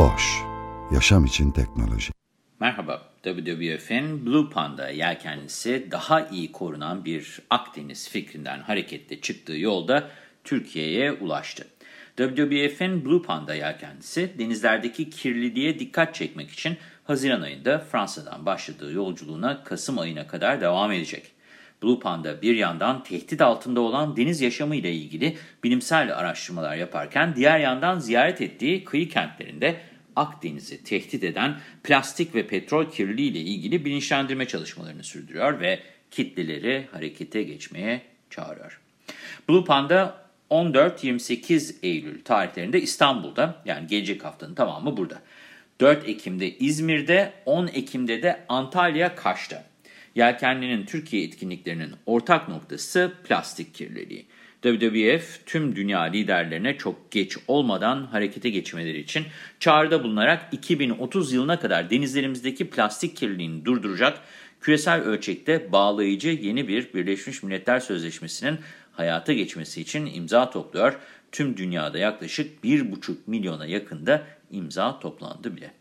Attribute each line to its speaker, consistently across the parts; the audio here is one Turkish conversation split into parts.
Speaker 1: Boş, yaşam için teknoloji.
Speaker 2: Merhaba, WWF'in Blue Panda yelkenlisi daha iyi korunan bir Akdeniz fikrinden hareketle çıktığı yolda Türkiye'ye ulaştı. WWF'in Blue Panda yelkenlisi denizlerdeki kirliliğe dikkat çekmek için Haziran ayında Fransa'dan başladığı yolculuğuna Kasım ayına kadar devam edecek. Blue Panda bir yandan tehdit altında olan deniz yaşamı ile ilgili bilimsel araştırmalar yaparken diğer yandan ziyaret ettiği kıyı kentlerinde Akdeniz'i tehdit eden plastik ve petrol kirliliği ile ilgili bilinçlendirme çalışmalarını sürdürüyor ve kitleleri harekete geçmeye çağırıyor. Blue Panda 14-28 Eylül tarihlerinde İstanbul'da yani gelecek haftanın tamamı burada. 4 Ekim'de İzmir'de, 10 Ekim'de de Antalya Kaş'ta. Yelkenli'nin Türkiye etkinliklerinin ortak noktası plastik kirliliği. WWF tüm dünya liderlerine çok geç olmadan harekete geçmeleri için çağrıda bulunarak 2030 yılına kadar denizlerimizdeki plastik kirliliğini durduracak küresel ölçekte bağlayıcı yeni bir Birleşmiş Milletler Sözleşmesi'nin hayata geçmesi için imza topluyor. Tüm dünyada yaklaşık 1,5 milyona yakında imza toplandı bile.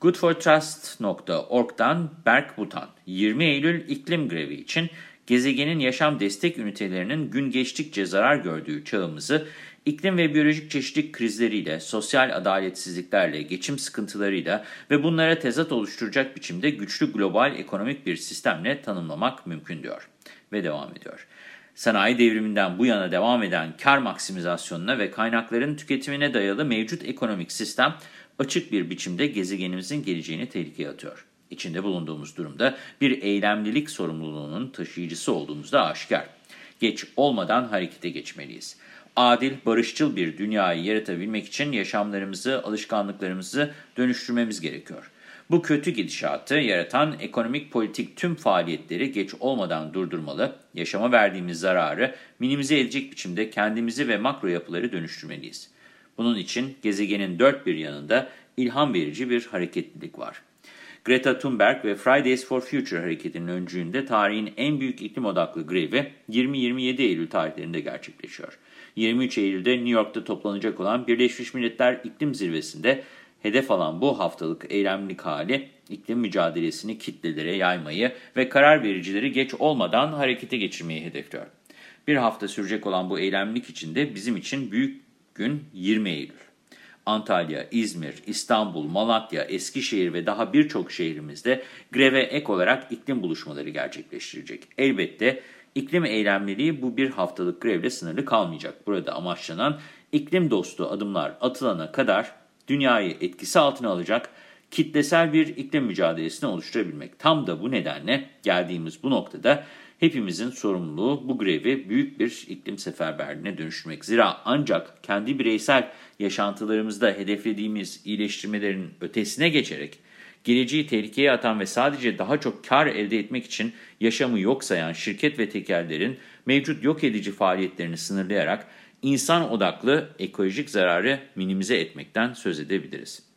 Speaker 2: Goodfortrust.org'dan Berk Butan, 20 Eylül iklim grevi için gezegenin yaşam destek ünitelerinin gün geçtikçe zarar gördüğü çağımızı iklim ve biyolojik çeşitlilik krizleriyle, sosyal adaletsizliklerle, geçim sıkıntılarıyla ve bunlara tezat oluşturacak biçimde güçlü global ekonomik bir sistemle tanımlamak mümkün diyor. Ve devam ediyor. Sanayi devriminden bu yana devam eden kar maksimizasyonuna ve kaynakların tüketimine dayalı mevcut ekonomik sistem açık bir biçimde gezegenimizin geleceğini tehlikeye atıyor. İçinde bulunduğumuz durumda bir eylemlilik sorumluluğunun taşıyıcısı olduğumuz da aşikar. Geç olmadan harekete geçmeliyiz. Adil, barışçıl bir dünyayı yaratabilmek için yaşamlarımızı, alışkanlıklarımızı dönüştürmemiz gerekiyor. Bu kötü gidişatı yaratan ekonomik politik tüm faaliyetleri geç olmadan durdurmalı, yaşama verdiğimiz zararı minimize edecek biçimde kendimizi ve makro yapıları dönüştürmeliyiz. Bunun için gezegenin dört bir yanında ilham verici bir hareketlilik var. Greta Thunberg ve Fridays for Future hareketinin öncülüğünde tarihin en büyük iklim odaklı grevi 20-27 Eylül tarihlerinde gerçekleşiyor. 23 Eylül'de New York'ta toplanacak olan Birleşmiş Milletler İklim Zirvesi'nde hedef alan bu haftalık eylemlik hali iklim mücadelesini kitlelere yaymayı ve karar vericileri geç olmadan harekete geçirmeyi hedefliyor. Bir hafta sürecek olan bu eylemlik içinde bizim için büyük gün 20 Eylül. Antalya, İzmir, İstanbul, Malatya, Eskişehir ve daha birçok şehrimizde greve ek olarak iklim buluşmaları gerçekleştirecek. Elbette iklim eylemliliği bu bir haftalık grevle sınırlı kalmayacak. Burada amaçlanan iklim dostu adımlar atılana kadar dünyayı etkisi altına alacak kitlesel bir iklim mücadelesini oluşturabilmek. Tam da bu nedenle geldiğimiz bu noktada hepimizin sorumluluğu bu grevi büyük bir iklim seferberliğine dönüştürmek. Zira ancak kendi bireysel yaşantılarımızda hedeflediğimiz iyileştirmelerin ötesine geçerek geleceği tehlikeye atan ve sadece daha çok kar elde etmek için yaşamı yok sayan şirket ve tekellerin mevcut yok edici faaliyetlerini sınırlayarak insan odaklı ekolojik zararı minimize etmekten söz edebiliriz.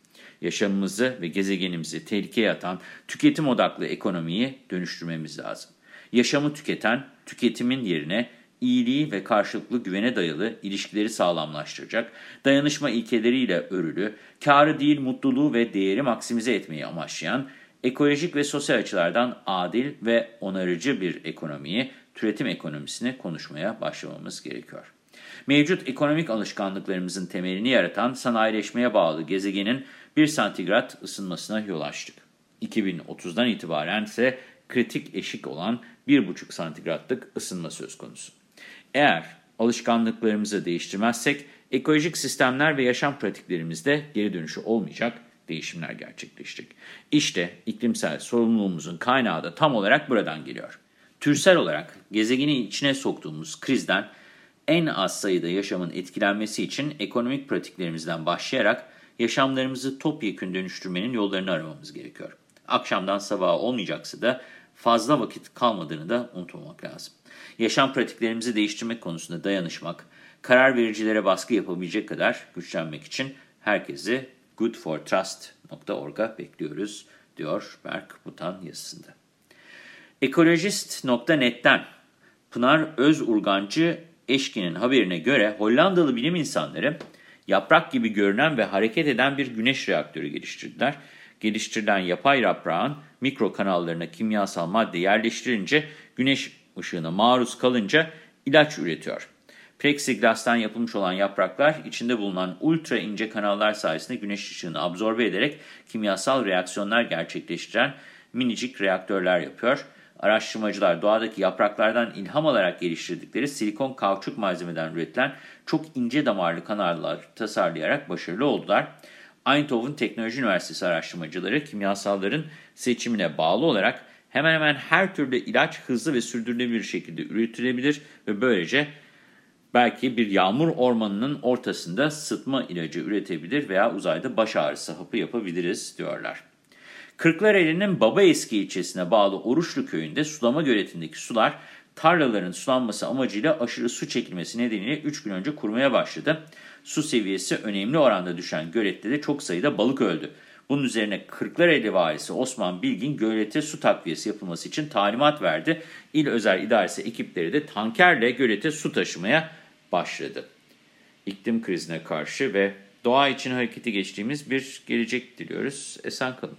Speaker 2: Yaşamımızı ve gezegenimizi tehlikeye atan tüketim odaklı ekonomiyi dönüştürmemiz lazım. Yaşamı tüketen, tüketimin yerine iyiliği ve karşılıklı güvene dayalı ilişkileri sağlamlaştıracak, dayanışma ilkeleriyle örülü, karı değil mutluluğu ve değeri maksimize etmeyi amaçlayan, ekolojik ve sosyal açılardan adil ve onarıcı bir ekonomiyi, türetim ekonomisini konuşmaya başlamamız gerekiyor. Mevcut ekonomik alışkanlıklarımızın temelini yaratan sanayileşmeye bağlı gezegenin 1 santigrat ısınmasına yol açtık. 2030'dan itibaren ise kritik eşik olan 1,5 santigratlık ısınma söz konusu. Eğer alışkanlıklarımızı değiştirmezsek ekolojik sistemler ve yaşam pratiklerimizde geri dönüşü olmayacak değişimler gerçekleşecek. İşte iklimsel sorumluluğumuzun kaynağı da tam olarak buradan geliyor. Türsel olarak gezegeni içine soktuğumuz krizden en az sayıda yaşamın etkilenmesi için ekonomik pratiklerimizden başlayarak yaşamlarımızı topyekün dönüştürmenin yollarını aramamız gerekiyor. Akşamdan sabaha olmayacaksa da fazla vakit kalmadığını da unutmamak lazım. Yaşam pratiklerimizi değiştirmek konusunda dayanışmak, karar vericilere baskı yapabilecek kadar güçlenmek için herkesi goodfortrust.org'a bekliyoruz, diyor Berk Butan yazısında. Ekolojist.net'ten Pınar Özurgancı Eşkin'in haberine göre Hollandalı bilim insanları yaprak gibi görünen ve hareket eden bir güneş reaktörü geliştirdiler. Geliştirilen yapay yaprağın mikro kanallarına kimyasal madde yerleştirince güneş ışığına maruz kalınca ilaç üretiyor. Plexiglas'tan yapılmış olan yapraklar içinde bulunan ultra ince kanallar sayesinde güneş ışığını absorbe ederek kimyasal reaksiyonlar gerçekleştiren minicik reaktörler yapıyor. Araştırmacılar doğadaki yapraklardan ilham alarak geliştirdikleri silikon kauçuk malzemeden üretilen çok ince damarlı kanallar tasarlayarak başarılı oldular. Eindhoven Teknoloji Üniversitesi araştırmacıları kimyasalların seçimine bağlı olarak hemen hemen her türlü ilaç hızlı ve sürdürülebilir şekilde üretilebilir ve böylece belki bir yağmur ormanının ortasında sıtma ilacı üretebilir veya uzayda baş ağrısı hapı yapabiliriz diyorlar. Kırklareli'nin Babaeski ilçesine bağlı Oruçlu köyünde sulama göletindeki sular tarlaların sulanması amacıyla aşırı su çekilmesi nedeniyle 3 gün önce kurmaya başladı. Su seviyesi önemli oranda düşen gölette de çok sayıda balık öldü. Bunun üzerine Kırklareli valisi Osman Bilgin gölete su takviyesi yapılması için talimat verdi. İl Özel İdaresi ekipleri de tankerle gölete su taşımaya başladı. İklim krizine karşı ve doğa için harekete geçtiğimiz bir gelecek diliyoruz. Esen kalın.